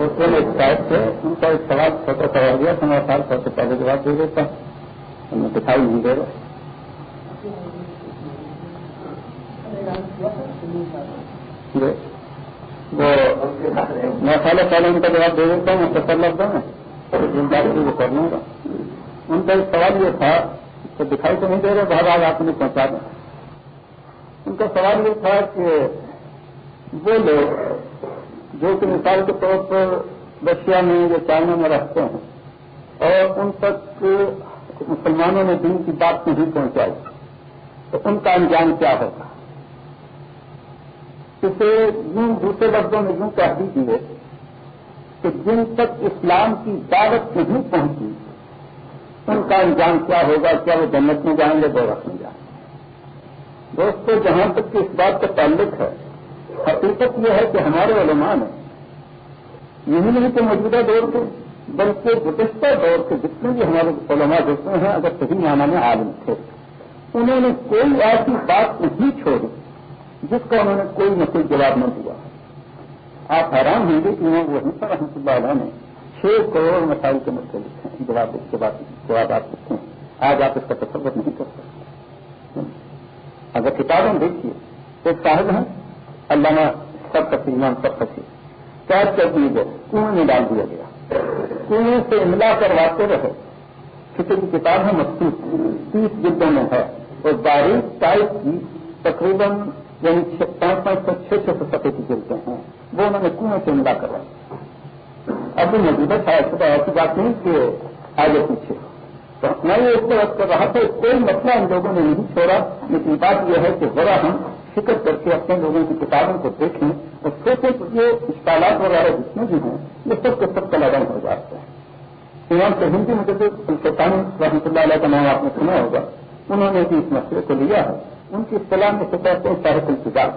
دوسرے میں ایک شاید تھے ان کا ایک سوال چھوٹا سوال دیا تو سال سب سے پہلے جواب دے دیتا ہوں۔ میں دکھائی نہیں دے رہا۔ جی۔ وہ میں پہلے پہلے ان کا جواب دے دیتا ہوں سفر لگتا ہوں جن بات کی وہ کر لوں گا۔ ان کا ایک سوال یہ تھا تو دکھائی تو نہیں دے رہے بہت آج آپ نے پہنچا دیں۔ ان کا سوال یہ تھا کہ وہ لوگ جو کہ مثال کے طور پر رشیا میں یا چائنا میں رہتے ہیں اور ان تک مسلمانوں نے دن کی بات نہیں پہنچائی، تو ان کا انجام کیا ہوگا اسے یوں دوسرے لفظوں میں یوں کہہ دیجیے کہ جن تک اسلام کی دعوت نہیں پہنچی، ان کا انجام کیا ہوگا؟ کیا وہ جنت میں جائیں گے دو میں جائیں گے؟ دوستوں جہاں تک کہ اس بات کا تعلق ہے، حقیقت یہ ہے کہ ہمارے علماء نے یہی نہیں کہ موجودہ دور کے، بلکہ گزشتہ دور کے جتنے بھی ہمارے علماء ہوتے ہیں، اگر صحیح معنی میں عالم تھے، انہوں نے کوئی ایسی بات نہیں چھوڑی جس کا انہوں نے کوئی نہ کوئی جواب نہ دیا۔ آپ حیران ہوں گے کہ انہوں وہیں پر رحمۃ اللہ علیہ نے چھ کروڑ مسائل کے مسئلے لکھے ہیں۔ جواب اس کے بعد جواب آپ لکھتے ہیں۔ آج آپ اس کا تصور نہیں کر سکتے۔ اگر کتابیں دیکھیے تو صاحب ہیں، علامہ سب کا سیمان سب پسی قید کر دیے گئے کنویں میں ڈال دیا گیا۔ کنویں سے املا کرواتے رہے۔ کسی کی کتاب ہے مخصوص۔ تیس جلدوں میں ہے۔ اور باریک ٹائپ کی تقریباً یعنی پانچ پانچ سو چھ چھ سو سفے کی چلتے ہیں وہ انہوں نے کنویں سے ملا کروائی ابھی موجودہ شاید خدا ایسی بات نہیں کہ آگے پیچھے۔ تو میں یہ اس طرح کر رہا تھا، کوئی مسئلہ ان لوگوں نے نہیں چھوڑا۔ لیکن بات یہ ہے کہ ذرا ہم فکر کر کے اپنے لوگوں کی کتابوں کو دیکھیں اور چھوٹے یہ اسٹالات وغیرہ جتنے بھی ہیں یہ سب کے سب کلاگن ہو جاتے ہیں۔ ایمان سے ہندی مجھے سلطان رحمۃ اللہ علیہ کا نام آپ نے سنا ہوگا، انہوں نے بھی اس مسئلے کو لیا ہے۔ ان کی اصطلاح میں سے کہتے ہیں شاہد الفظار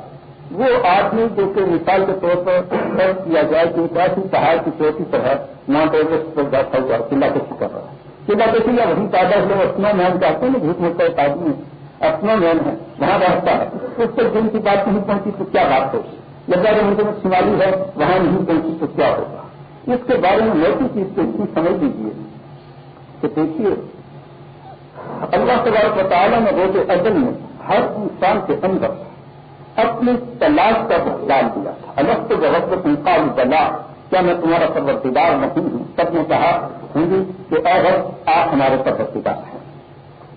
وہ آدمی جو کہ مثال کے طور پر فرض کیا جائے کہ ایک ایسی پہاڑ کی چوٹی پر ہے، ماؤنٹ ایوریسٹ پر بیٹھا ہوا قلعہ کشی کر رہا ہے قلعہ کشی یا وہی تعداد لوگ اپنا مین چاہتے ہیں جھوٹ موٹا ایک آدمی اپنا مین ہے، وہاں رہتا ہے۔ اس پر جن کی بات نہیں پہنچی تو کیا بات ہوگی؟ لگا جو ملک میں شمالی ہے، وہاں نہیں پہنچی تو کیا ہوگا؟ اس کے بارے میں موٹی چیز کو اتنی سمجھ لیجیے کہ دیکھیے، اللہ تبارک تعالیٰ نے روز عدل میں ہر انسان کے اندر اپنی تلاش کا ڈال دیا الگ سے بہت انقاب بلا کیا میں تمہارا پرورتیدار نہیں ہوں؟ سب نے کہا، ہوں جی، کہ اگر آپ ہمارے پرورتیدار ہیں۔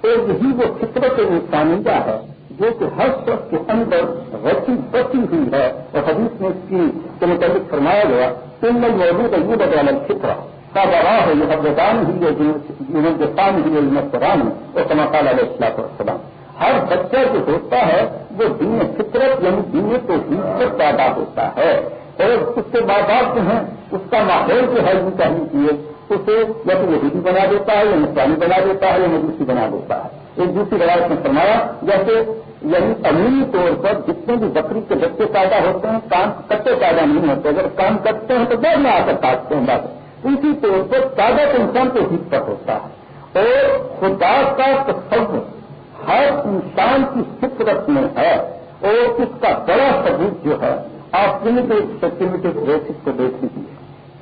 اور یہی وہ فطرت انسانیہ ہے جو کہ ہر شخص کے اندر رچی بچی ہوئی ہے اور حدیث میں اس کی کے متعلق فرمایا گیا تم میں موجود ہے یہ بدل فطرہ کا براہ ہے، یہ حبدان ہی ہے جنہوں کے ہی ہے مسران اور سماقال علیہ السلام السلام ہر بچہ جو ہوتا ہے، وہ دین فطرت یعنی دین تو سے پیدا ہوتا ہے۔ اور اس کے بعد جو ہیں، اس کا ماحول جو ہے یہ چاہیے اسے یا تو یہودی بنا دیتا ہے، یا مسلمانی بنا دیتا ہے، یا مجوسی بنا دیتا ہے۔ ایک دوسری روایت میں فرمایا، جیسے یعنی امینی طور پر جتنے بھی بکری کے بچے پیدا ہوتے ہیں کام کٹے پیدا نہیں ہوتے۔ اگر کام کرتے ہیں تو دیر میں آ کر کاٹتے ہیں بات اسی طور پر پیدا تو انسان کو ہی پر ہوتا ہے۔ اور خدا کا تصور ہر انسان کی فطرت میں ہے اور اس کا بڑا ثبوت جو ہے، آپ سیکٹیمیٹک بیسس کو دیکھ لیجیے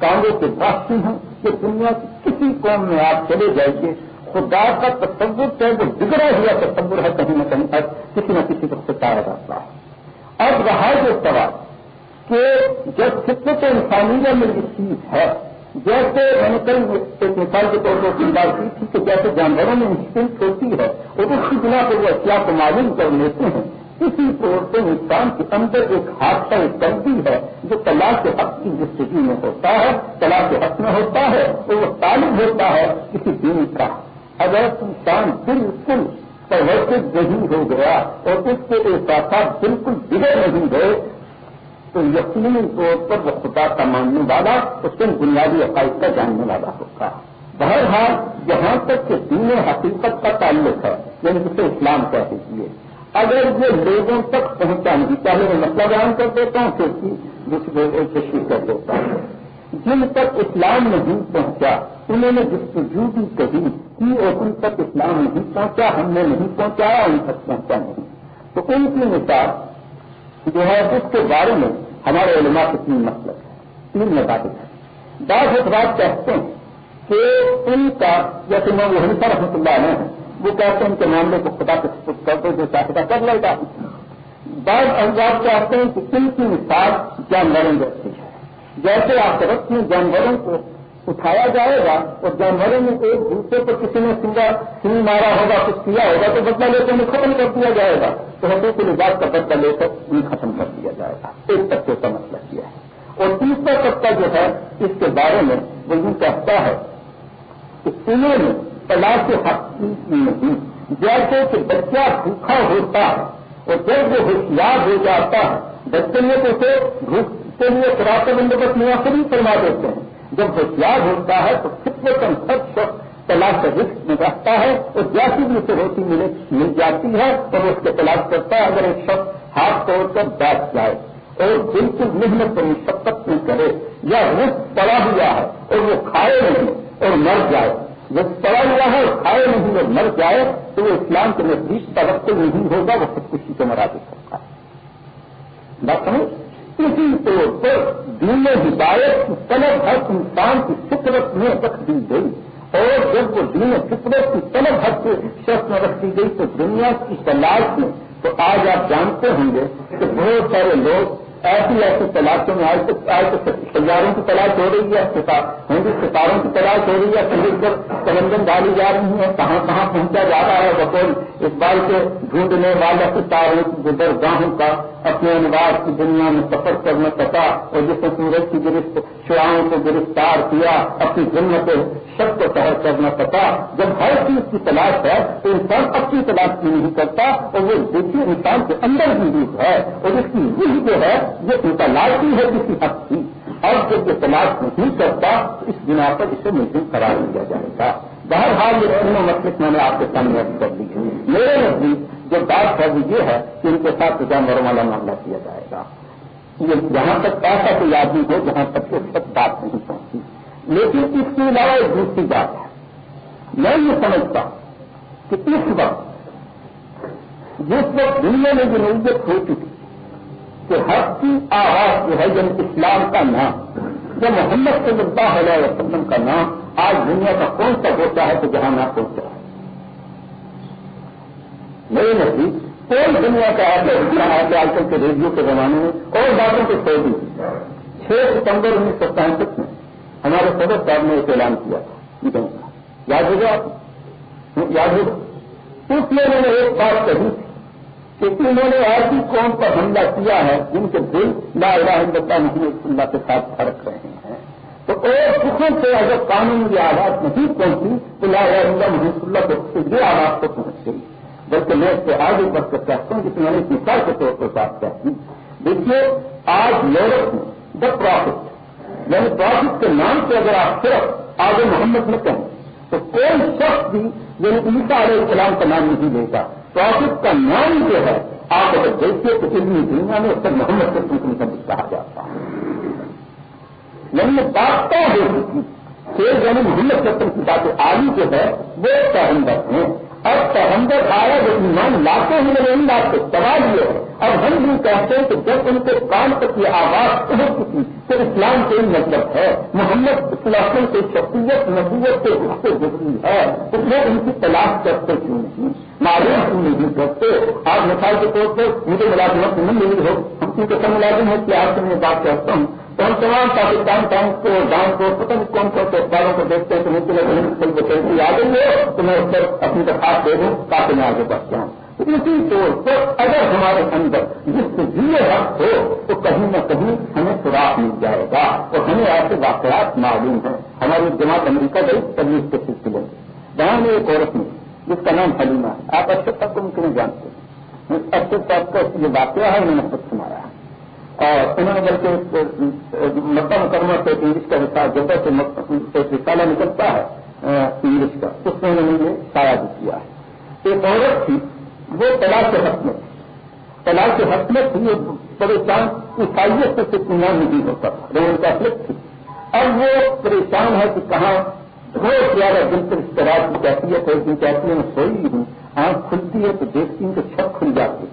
کانگریس کے باستی ہیں کہ دنیا کی کسی قوم میں آپ چلے جائیے۔ خدا کا تصور ہے جو بگڑا ہوا تصور ہے کہیں نہ کہیں پر کسی نہ کسی کو ستارا جاتا ہے۔ اب رہا جو سوال کہ جب فطرت انسانیہ میں یہ چیز ہے، جیسے میں نے کئی ایک مثال کے طور پر بات کی تھی کہ جیسے جانوروں میں انسٹنٹ ہوتی ہے اور اس کی بنا پر وہ اشیاء کو معلوم کر لیتے ہیں۔ اسی طور سے انسان کے اندر ایک حادثہ، ایک تلبی ہے جو تلاش کے حق کی جستگی میں ہوتا ہے تلاش کے حق میں ہوتا ہے اور وہ تعلق ہوتا ہے کسی دن کا۔ اگر انسان بالکل پروشت نہیں ہو گیا اور اس کے احساسات بالکل بگڑ نہیں گئے، تو یقینی طور پر وہ خدا کا ماننے والا اس کے بنیادی عقائد کا جاننے والا ہوگا بہرحال جہاں تک کہ دین حقیقت کا تعلق ہے یعنی جسے اسلام کہہ دیجیے اگر یہ لوگوں تک پہنچا نہیں چاہے میں مسئلہ بیان کر دیتا ہوں، پھر دوسرے تشریح کر دیتا ہوں۔ جن تک اسلام نہیں پہنچا، انہوں نے جس بھی کہی کہ اور ان تک اسلام نہیں پہنچا، ہم نے نہیں پہنچایا ان تک پہنچا نہیں۔ تو ان کی مثال جو ہے، اس کے بارے میں ہمارے علماء کے تین مسئلہ ہے تین مطابق ہے بعض افراد کہتے ہیں کہ ان کا، جیسے میں وہ حنفا رحمۃ اللہ علیہ ہیں وہ کہتے ہیں ان کے معاملے کو خدا کے سپرد کر دو کر لے گا۔ بعض افراد چاہتے ہیں کہ ان کی مثال جانوروں جیسی ہے۔ جیسے آپ میں جانوروں کو اٹھایا جائے گا اور جانوروں میں ایک دوسرے پر کسی نے سنگا سنگ مارا ہوگا، کچھ کیا ہوگا، تو بدلا لے کر انہیں ختم کر دیا جائے گا۔ تو حقوق لباس کا بدلا لے کر انہیں ختم کر دیا جائے گا۔ ایک طبقے کا مسئلہ کیا ہے۔ اور تیسرا طبقہ جو ہے، اس کے بارے میں وہ یوں کہتا ہے کہ انہوں نے تلاش کے حق نہیں جیسے کہ بچہ بھوکھا ہوتا ہے اور جب وہ ہوشیار ہو جاتا ہے، بچے میں تو اسے بھوک کے لیے خراب کا بندوبست مناسب ہی فرما دیتے ہیں۔ جب ہوشیار ہوتا ہے تو کتنے کم سب شخص تلاش کا رسک میں رکھتا ہے اور جیسی بھی اسے روٹی ملے مل جاتی ہے اور اس کے تلاش کرتا ہے اگر ایک شخص ہاتھ توڑ کر بیٹھ جائے اور بالکل محنت پر مشقت نہیں کرے یا رسک پڑا ہوا ہے اور وہ کھائے نہیں اور مر جائے۔ جب پڑا ہوا ہے اور کھائے نہیں اور مر جائے تو وہ اسلام کے نزدیک توقع نہیں ہوگا، وہ خودکشی کو مرا دے سکتا ہے۔ بات سمجھ؟ اسی طور پر دین ہدایت کی طلب ہر انسان کی فطرت میں رکھ دی گئی۔ اور جب وہ دین فطرت کی طلب ہر شخص میں رکھ دی گئی تو دنیا کی تلاش میں تو آج آپ جانتے ہوں گے کہ بہت سارے لوگ ایسی ایسی تلاشوں میں آج تک آج تک سیاروں کی تلاش ہو رہی ہے ہندو ستاروں کی تلاش ہو رہی ہے سمجھ پر تلنگن ڈالی جا رہی ہے کہاں کہاں پہنچا جا رہا ہے بطور اقبال سے ڈھونڈنے والا ستاروں گزر گاہوں کا اپنے انوار کی دنیا میں سفر کرنا پتا اور جس نے سورج کی گرفت شعاؤں کو گرفتار کیا، اپنی ذمت شک کو تحر کرنا پتا جب ہر چیز کی تلاش ہے، تو انسان اپنی تلاش کی نہیں کرتا اور وہ دیکھیے انسان کے اندر بھی روپ ہے۔ اور اس کی روح جو ہے، یہ انتلاقی ہے، کسی حد کی اور جب یہ تلاش نہیں کرتا اس بنا پر اسے ملزم قرار دیا جائے گا۔ بہرحال یہ تینوں مسئلے میں نے آپ کے سامنے کر دی میرے نزدیک جو بات ہے وہ یہ ہے کہ ان کے ساتھ جانوروں والا معاملہ کیا جائے گا۔ یہ جہاں تک ایسا کوئی آدمی ہو جہاں تک اس تک بات نہیں پہنچی لیکن اس کے علاوہ ایک دوسری بات ہے۔ میں یہ سمجھتا کہ اس وقت جس وقت دنیا میں جو نوعیت ہو چکی کہ ہر کی آواز جو ہے جب اسلام کا نام جب محمد صلی اللہ علیہ وسلم کا نام، آج دنیا کا کون سا ہوتا ہے تو جہاں نہ پہنچا ہے میرے نزدیک کوئی دنیا کا ایسا اتنا آج کل کے ریڈیو کے زمانے میں اور باتوں کے چھوڑ چھ ستمبر انیس سو پینسٹھ میں ہمارے صدر صاحب نے ایک اعلان کیا۔ تھا یاد ہوگا یاد ہوگا۔ اس لیے میں نے ایک بات کہی کہ انہوں نے ایسی قوم پر حملہ کیا ہے جن کے دل لا الہ الا اللہ محمد اللہ کے ساتھ فرق رہے ہیں۔ تو اور سکھوں سے اگر قانون کی آواز نہیں پہنچی تو لا الہ الا محمد اللہ کو یہ آواز کو پہنچ گئی۔ بلکہ میں اس سے آگے بڑھ کر چاہتا ہوں، جس میں نے مثال کے طور پر بات کہتی ہوں دیکھیے، آج یورپ میں دا پروفٹ یعنی پروفٹ کے نام سے اگر آپ صرف آگے محمد میں کہیں، تو کوئی شخص بھی یعنی عیسا علیہ السلام کا نام نہیں لے گا پروفٹ کا نام جو ہے، آپ اگر دیکھیے تو علمی دنیا میں اس محمد سے پوچھنے کا کہا جاتا ہے۔ یعنی بات طے ہو چکی کہ یعنی محمد سسٹم کی باتیں آگی جو ہے، وہ پیغمبر ہیں۔ اب پیغمبر آیا جو ایمان لاتے ہیں نہیں لاتے سوال یہ اب ہم بھی کہتے ہیں کہ جب ان کے کام تک یہ آواز ابھر چکی تو اسلام کے مطلب ہے۔ محمد اسلام سے شخصیت، نبوت سے اس سے گزری ہے۔ تو وہ ان کی تلاش کرتے کیوں نہیں؟ معلوم کیوں نہیں کرتے؟ آج مثال کے طور پر مجھے ملازمت نہیں ملی ہو ہم کی قسم ملازم ہے کہ آپ سے میں بات کرتا ہوں۔ تو ہم تمام پاکستان ٹائمس کو ڈان کو، پتہ نہیں کون کون سے اخباروں کو دیکھتے ہیں کہ مجھے ویکینسی آ گئی ہے؟ تو میں اس پر اپنی درخواست دے دوں، تاکہ میں آگے بڑھ جاؤں۔ اسی طور پر اگر ہمارے اندر جس سے یہ حق ہو، تو کہیں نہ کہیں ہمیں سراغ مل جائے گا، اور ہمیں ایسے واقعات معلوم ہیں۔ ہماری جماعت امریکہ گئی تبلیغ کے سلسلے میں۔ وہاں میں ایک عورت میں جس کا نام حلیمہ ہے۔ آپ اچھے تک کو ممکن جانتے ہیں۔ اچھے تک کا یہ واقعہ ہے انہوں نے خود اور انہوں نے بلکہ مکہ مکرمہ سے انگلش کا رسالہ جیسا سے ایک رسالہ نکلتا ہے انگلش کا۔ اس میں انہوں نے یہ شاید بھی کیا ہے۔ ایک عورت تھی، وہ تلاش کے حق میں تھی۔ تلاش کے حق میں تھی، وہ پریشان عیسائیت سے کنوان نہیں ہوتا تھا رومن کیتھلک تھی اب وہ پریشان ہے کہ کہاں بہت زیادہ دل پر اس طرح کی کیفیت ہے جن کیفیت میں سوئی ہوں، آنکھ کھلتی ہے تو دیکھتی ہوں کہ چھت کھل جاتی ہے۔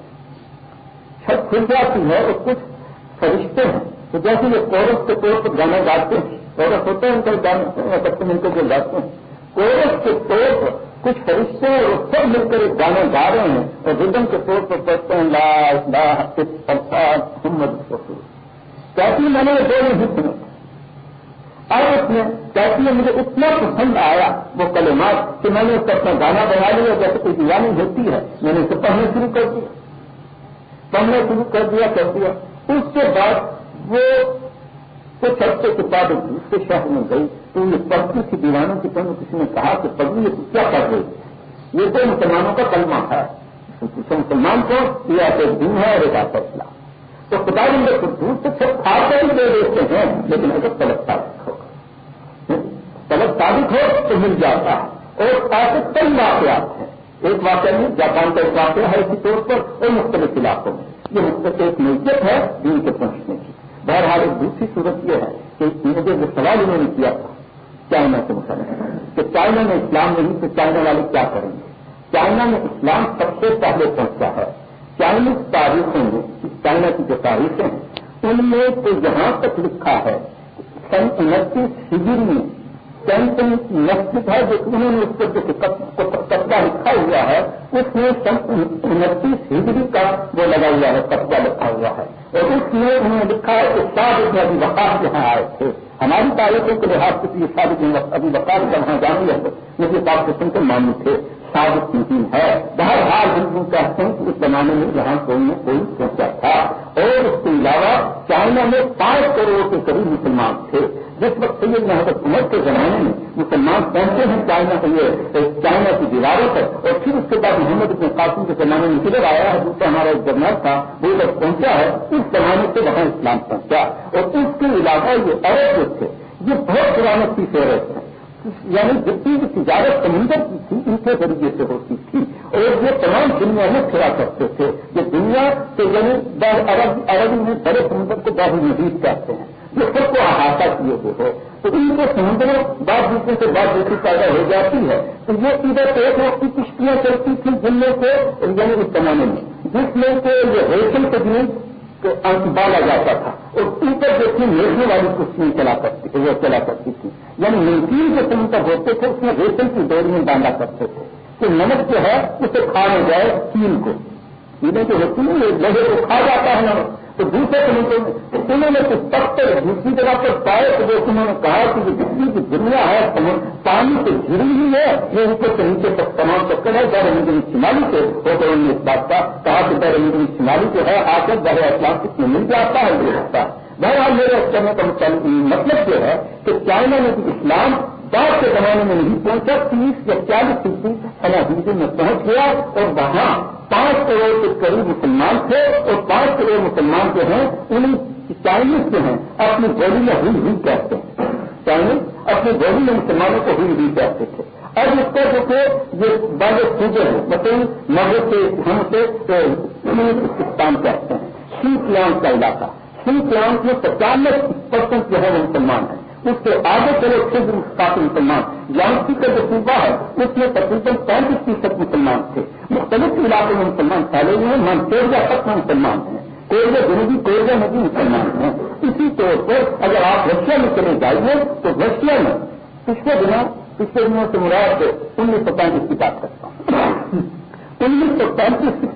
چھت کھل جاتی ہے اور کچھ فرشتے ہیں۔ تو جیسے یہ کورس کے طور پر گانا گاتے ہیں، کورس ہوتے ہیں ان کو جانتے ہیں سب مل کر کے جاتے ہیں۔ کورس کے طور پر کچھ فرشتے اور سب مل کر ایک گانے گا رہے ہیں اور ردم کے طور پر پڑھتے ہیں، لا محمد رسول میں نے دو نہیں سنے اور اس میں کہتی ہے مجھے اتنا پسند آیا وہ کلمات کہ میں نے اس کا اپنا گانا بنا لیا، جیسے کوئی دیوانی ہوتی ہے، میں نے اسے پڑھنا شروع کر دیا۔ پڑھنا شروع کر دیا کر دیا۔ اس کے بعد وہ کچھ ہفتے کے بعد دوسرے شہر میں گئی تو یہ پڑھتی تھی دیوانوں کی طرح کسی نے کہا کہ پڑھی یہ کیا پڑھ رہی یہ تو مسلمانوں کا کلمہ ہے مسلمان کو یہ ایسے دن ہے اور ایک ایسا اسلام۔ تو خدا اندر کو دور سے سب کھا کر ہی دے دیتے ہیں، لیکن اگر طلب ثابت ہوگا طلب ثابت ہو تو مل جاتا ہے۔ اور ایسے کئی واقعات ہیں۔ ایک واقعہ میں جاپان کا ایک واقعہ ہے اسی طور پر اور مختلف علاقوں میں۔ یہ مختلف ایک نوعیت ہے دین کے پہنچنے کی۔ بہرحال ایک دوسری صورت یہ ہے کہ مجھے جو سوال انہوں نے کیا تھا، چائنا سے مسلم کہ چائنا میں اسلام نہیں تو چائنا والے کیا کریں گے؟ چائنا میں اسلام سب سے پہلے پہنچا ہے۔ چائنیز تاریخوں میں، چائنا کی جو تاریخیں ہیں، ان میں تو جہاں تک لکھا ہے سن انتیس ہجری میں کینٹن مسجد ہے جو انہوں نے اس پر جو قبضہ لکھا ہوا ہے اس میں انتیس ہجری کا وہ لگا ہوا ہے قبضہ لکھا ہوا ہے اور اس میں انہوں نے لکھا ہے کہ سات ابھی وقاف یہاں آئے تھے ہماری تاریخوں کے لحاظ سے یہ ساری ابھی وقاف کا وہاں جانی ہے مجھے پاکستان کے مانی تھے ثابت نہیں ہے۔ بہرحال ہندو کہتے ہیں کہ اس زمانے میں یہاں کوئی نہ کوئی پہنچا تھا اور اس کے علاوہ چائنا میں پانچ کروڑ کے قریب مسلمان تھے۔ جس وقت سید محبت عمر کے زمانے میں مسلمان پہنچے ہیں چائنا کے یہ چائنا کی دیواروں پر، اور پھر اس کے بعد محمد اپنے قاسم کے زمانے میں کدھر آیا ہے؟ دوسرا ہمارا ایک جرنل تھا، وہ جب پہنچا ہے، اس زمانے سے وہاں اسلام پہنچا۔ اور اس کے علاوہ یہ عرب جو تھے، یہ بہت پرانت کی فہرست ہے یعنی جتنی بھی تجارت سمندر کی تھی، ان کے ذریعے سے ہوتی تھی۔ اور یہ تمام دنیا میں پھیلا کرتے تھے۔ یہ دنیا کے یعنی عربی میں بڑے سمندر کو بہت مزید کہتے ہیں۔ جو سب کو احاطہ کیے ہوئے ہو تو ان کے سمندروں بعض دوسرے سے بعض دوسری پیدا ہو جاتی ہے۔ تو یہ ادھر ایک وقت کی کشتیاں چلتی تھیں جن میں سے یعنی اس زمانے میں۔ جس میں سے یہ ریشم تجویز بالا جاتا تھا۔ اور اوپر جو تھی میٹھنے والی کشتیاں چلا کرتی وہ چلا کرتی تھی یعنی نمکین جو سمندر ہوتے تھے، اس میں ریشم کی ڈوری میں باندھا کرتے تھے کہ نمک جو ہے، اسے کھا لے جائے چین کو۔ چیلیں جو ہوتی ہیں لہے کو کھا جاتا ہے نمک۔ تو دوسرے طریقے میں انہوں نے کچھ پتھر دوسری جگہ پر پائے تو وہ انہوں نے کہا کہ جو جتنی کی دنیا ہے پانی سے جڑی ہوئی ہے۔ یہ اوپر سے نیچے تک تمام چکر ہے۔ بحر مدنی شمالی سے ہو کر انہوں نے اس بات کا کہا کہ بحر مدنی شمالی جو ہے آ کر بحر اطلاق میں مل جاتا ہے مل جاتا ہے بہرحال میرے کہنے کا مطلب یہ ہے کہ چائنا میں اسلام بعد کے زمانے میں نہیں پہنچا، تیس یا چالیس فیصد حنا میں پہنچ گیا اور وہاں پانچ کروڑ کے قریب مسلمان تھے اور پانچ کروڑ مسلمان جو ہیں ان چائنیز جو ہیں، اپنی بولی میں ہوئی ہوئی کہتے۔ ہیں چائنیز اپنی بولی میں مسلمانوں کو ہوئی ہوئی کہتے تھے۔ اب اس کا جو کہ یہ بڑے سوجے ہیں مطلب مغرب سے ہم سے پاکستان کہتے ہیں۔ سی پلانٹ کا علاقہ۔ سی پلانٹ میں پچانوے پرسینٹ جو ہے وہ مسلمان ہیں۔ اس سے آگے چلے خود کافی مسلمان۔ یانسی کا جو صوبہ ہے، اس میں تقریباً پینتیس فیصد مسلمان تھے۔ مختلف علاقوں میں مسلمان پھیلے ہوئے ہیں۔ منصوریا تک میں مسلمان ہیں۔ کوئلے جنوبی کوئلے میں بھی مسلمان ہیں۔ اسی طور پر اگر آپ رشیا میں چلے جائیے تو رشیا میں پچھلے دنوں پچھلے دنوں سے مراد انیس سو پینتیس کی بات کرتا ہوں۔ انیس سو پینتیس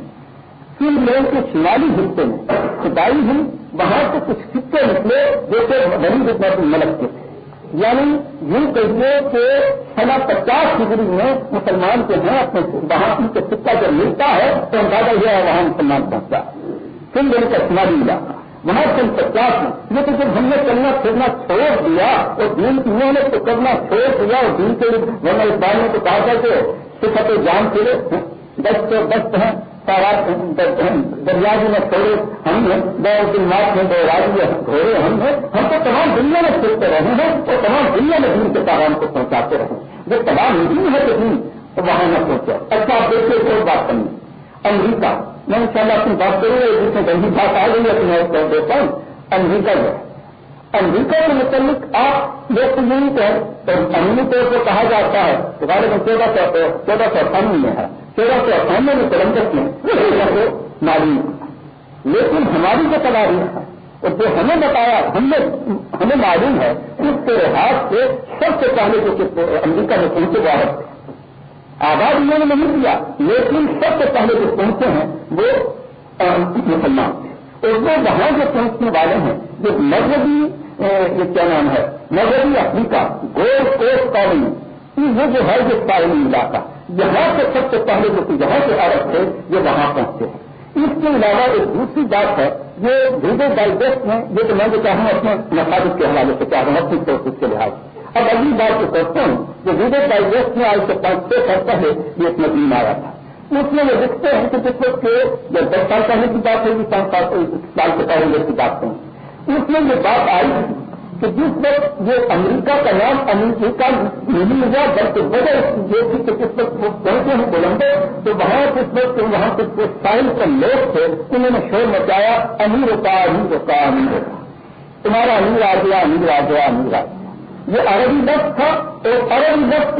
فی لوگ کے شمالی حصے میں، خدائی ہوئی وہاں سے کچھ سکے نکلے جو کہ غریب حکمت ملک کے۔ تھے یعنی یوں کہیے کہ سنا پچاس ڈگری میں مسلمان کے ہیں اپنے وہاں ان کے سکہ جب ملتا ہے تو اندازہ یہ ہے وہاں مسلمان پہنچتا ہے پھر میرے کا شمالی علاقہ وہاں سن پچاس میں لیکن جب ہم نے چلنا پھرنا چھوڑ دیا اور دین انہوں نے تو کرنا چھوڑ دیا اور دین کے ورنہ اس بار میں تو کہا تھا کہ سکھ جان پھرے دست دست ہیں۔ دریا جی میں تھوڑے ہم نے دو دن مارچ میں دو راجی گھوڑے ہم ہیں۔ ہم تو تمام دنیا میں پھرتے رہے ہیں اور تمام دنیا میں دن کے پیغام کو پہنچاتے رہے جو تمام نہیں ہے کہ دن تو وہاں نہ پہنچے اچھا آپ دیکھیے کوئی بات کرنی۔ امریکہ، میں ان شاء اللہ اپنی بات کروں گا جس میں گندی بات آ گئی ہے تو میں کہہ دیتا ہوں۔ امریکہ جو ہے امریکہ کے متعلق آپ لوگ یہی کہ امنی طور پر کہا جاتا ہے کہ میں چودہ سو چودہ سو اٹھانوے میں ہے۔ چودہ سو اٹھانوے میں کلندر میں معلوم لیکن ہماری جو تلاریخ ہے، اور جو ہمیں بتایا، ہم نے، ہمیں معلوم ہے اس کے لحاظ سے سب سے پہلے جو امریکہ میں پہنچے وہ آباد انہوں نے نہیں کیا، لیکن سب سے پہلے جو پہنچے ہیں، وہ مسلمان اور وہ وہاں جو پہنچنے والے ہیں، جو مذہبی یہ کیا نام ہے؟ مذہبی افریقہ گول کوسٹ کالونی یہ جو ہے یہ تعلیمی علاقہ یہاں سے سب سے پہلے جو یہاں سے عرب تھے، یہ وہاں پہنچتے ہیں اس کے علاوہ ایک دوسری بات ہے، یہ ویڈیو ڈائجسٹ میں، یہ تو میں جو چاہوں اپنے مساجد کے حوالے سے چاہ رہا ہوں، اپنی کوشش کے لحاظ سے۔ اب اگلی بات جو کرتے ہیں کہ ویڈیو ڈائجسٹ میں آج سے پانچ چھ سال پہلے یہ ایک مزید آیا تھا۔ اس میں وہ لکھتے ہیں کہ جس وقت کے جب دس سال پہلے کی بات ہوگی، پانچ سال سے پہلے کی بات ہوگی۔ اس میں یہ بات آئی کہ جس وقت یہ امریکہ کا نام امریکہ نہیں ہوا، بلکہ وجہ یہ تھی کہ جس وقت وہ پہنچے ہیں بولندے تو وہاں جس وقت وہاں کے سائنس کے لوگ تھے، انہوں نے شور مچایا، امیر ہوتا امیر ہوتا امیر ہوتا تمہارا امیر آ گیا، امیر آ گیا، امیر آ گیا۔ یہ عربی لفظ تھا اور عربی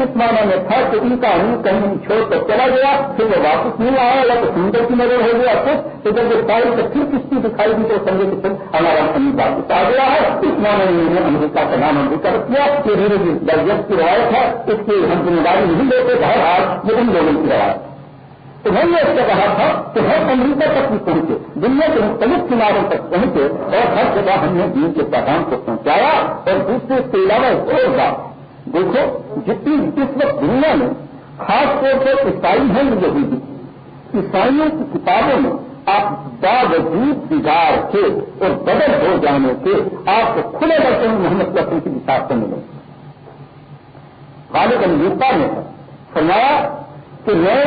لفظ کس معنی میں تھا کہ ان کا امیر کہیں چھوڑ کر چلا گیا، پھر وہ واپس نہیں آیا، یا تو سندر کی نظر ہو گیا، کچھ تو جب وہ سائل سے پھر کشتی دکھائی دی تو سمجھے کہ پھر ہمارا امیر واپس آ گیا ہے۔ اس معنی میں نے امریکہ کا نام امریکہ رکھ دیا کہ دھیرے دھیرے درجت کی روایت ہے اس کی ہم ذمہ داری نہیں لیتے ہر حال یہ ان لوگوں کی روایت ہے۔ تو میں نے اس سے کہا تھا کہ ہر امریکہ تک بھی پہنچے، دنیا کے مختلف کناروں تک پہنچے اور ہر جگہ ہم نے دین کے پیغام کو پہنچایا اور دوسرے اس کے علاوہ اور بات دیکھو، جتنی اس وقت دنیا میں خاص طور پر عیسائی ہیں یہودی عیسائیوں کی کتابوں میں آپ باوجود بگاڑ کے اور بدل ہو جانے کے آپ کو کھلے برتن محمد رسم کی مثال سے ملیں۔ خالد امریکہ نے فرمایا کہ میں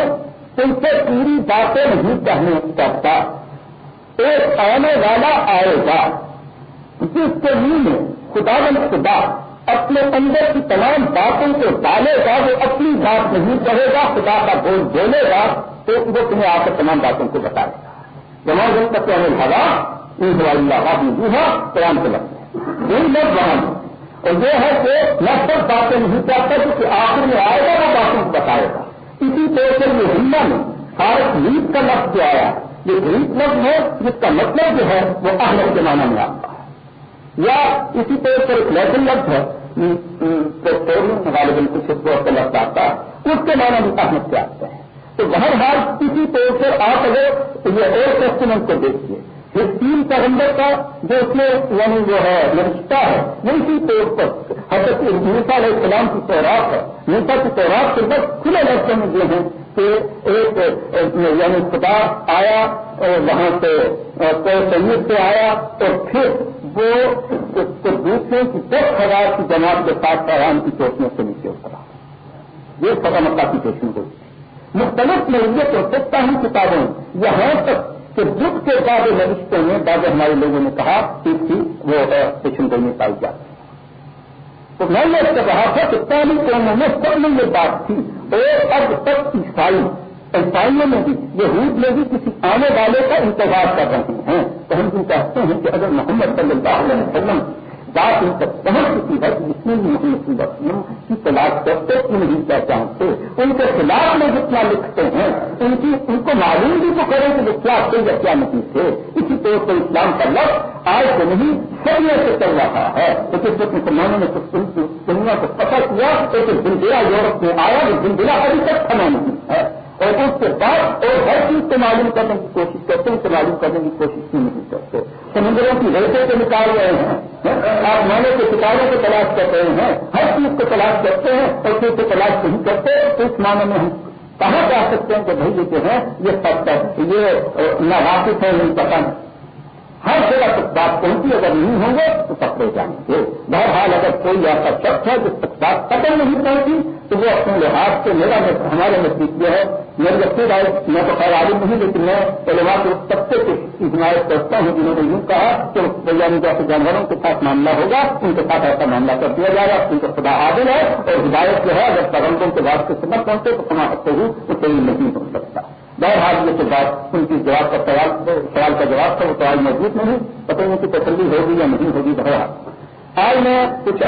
تم سے پوری باتیں نہیں کہنے سکتا ایک آنے والا آئے گا، جس کے منہ میں خدا خدا اپنے اندر کی تمام باتوں کو ڈالے گا، وہ اپنی بات نہیں کہے گا، خدا کا بول بولے گا، تو وہ تمہیں آ کر تمام باتوں کو بتائے گا۔ جمع دن تک ہمیں بھگا ان اللہ نے دوہا قرآن سے لگتے ہیں یہی وہاں اور یہ ہے کہ میں سب باتیں نہیں چاہتا کیونکہ آخر میں آئے گا، وہ باتوں کو بتائے گا۔ اسی طور سے یہ ہندا میں فارق نیت کا لفظ جو آیا، یہ غریب لفظ ہے جس کا مطلب جو ہے، وہ اہل کے معنی میں آتا ہے۔ یا اسی طور پر ایک لیٹن لفظ ہے غالباً کچھ اس طور لفظ آتا ہے۔ اس کے معنی بھی احمد سے آتے ہیں تو بہرحال کسی طور سے آپ اگر یہ اور ٹیسٹمنٹ کو دیکھیے یہ تین پیغمبر کا جو اس میں یعنی جو ہے رشتہ ہے وہ اسی طور پر حضرت علیہ السلام کی تورات ہے نیتا کی تورات کے بس کھلے لفظوں میں جو ہیں کہ ایک یعنی خدا آیا وہاں سے سید سے آیا اور پھر وہ دوسرے کی دس ہزار کی جماعت کے ساتھ پیغام کی چوٹنے سے نیچے اترا یہ سطح مکہ کی پیشن ہوئی مختلف نوعیت اور سکتا ہی کتابیں یہاں تک کہ دکھ کے بعد نوشتوں میں بعض ہمارے لوگوں نے کہا کہ وہ پیشن گئی پائی جاتی۔ تو میں نے اس سے کہا تھا کہ پہلی قوموں میں سب میں یہ بات تھی اور اب تک عیسائی عیسائیوں میں بھی، یہود میں بھی کسی آنے والے کا انتظار کر رہے ہیں۔ تو ہم یہ کہتے ہیں کہ اگر محمد صلی اللہ علیہ وسلم بات ان تک پہنچ چکی ہے کہ اس میں بھی محمد صلی وسلم کی تلاش کرتے، کیوں نہیں پہچانتے ان کے خلاف میں جتنا لکھتے ہیں، ان کی، ان معلوم بھی تو کریں کہ وہ کیا تھے یا کیا نہیں تھے۔ اسی طور پر اسلام کا لفظ آج تو نہیں سبھی سے چل رہا ہے۔ تو کس وقت مسلمانوں نے دنیا کو پتہ کیا تو پھر دلدلا یورپ میں آیا، وہ دلدلا ابھی تک تھما نہیں ہے۔ اور اس کے بعد اور ہر چیز کو معلوم کرنے کی کوشش کرتے ہیں، اسے معلوم کرنے کی کوشش کیوں نہیں کرتے؟ سمندروں کی ریتوں کو نکال رہے ہیں۔ آپ مانے کے ستاروں کو تلاش کر رہے ہیں۔ ہر چیز کو تلاش کرتے ہیں اور پھر کو تلاش نہیں کرتے۔ تو اس معنی میں ہم کہاں جا سکتے ہیں کہ بھائی یہ جو ہے یہ سب یہ نہ واقف ہے نہیں پتہ ہر جگہ تک بات پہنچی اگر نہیں ہوں گے تو پکڑے جائیں گے بہرحال اگر کوئی ایسا شخص ہے جس تک بات قتل نہیں پہنچی، تو وہ اپنے لحاظ سے میرا ہمارے نزدیک یہ ہے۔ میرے بچے رائے میں تو خیر عالم نہیں، لیکن میں علما کے طبقے کی حمایت کرتا ہوں، جنہوں نے یوں کہا کہ ویجانک جیسے جانوروں کے ساتھ معاملہ ہوگا، ان کے ساتھ ایسا معاملہ کر دیا جائے گا، ان کا خدا عادل ہے۔ اور ہدایت جو ہے، اگر پرندوں کے واسطے سے نہ پہنچے، تو سما سکتے ہوں تو کوئی نہیں پہنچ سکتا۔ بہرحال یہ تو بات ان کی جواب کا سوال سوال کا جواب تھا، وہ سوال موجود نہیں پتہ نہیں کہ تسلی ہوگی یا نہیں ہوگی، بہرحال۔ آج میں کچھ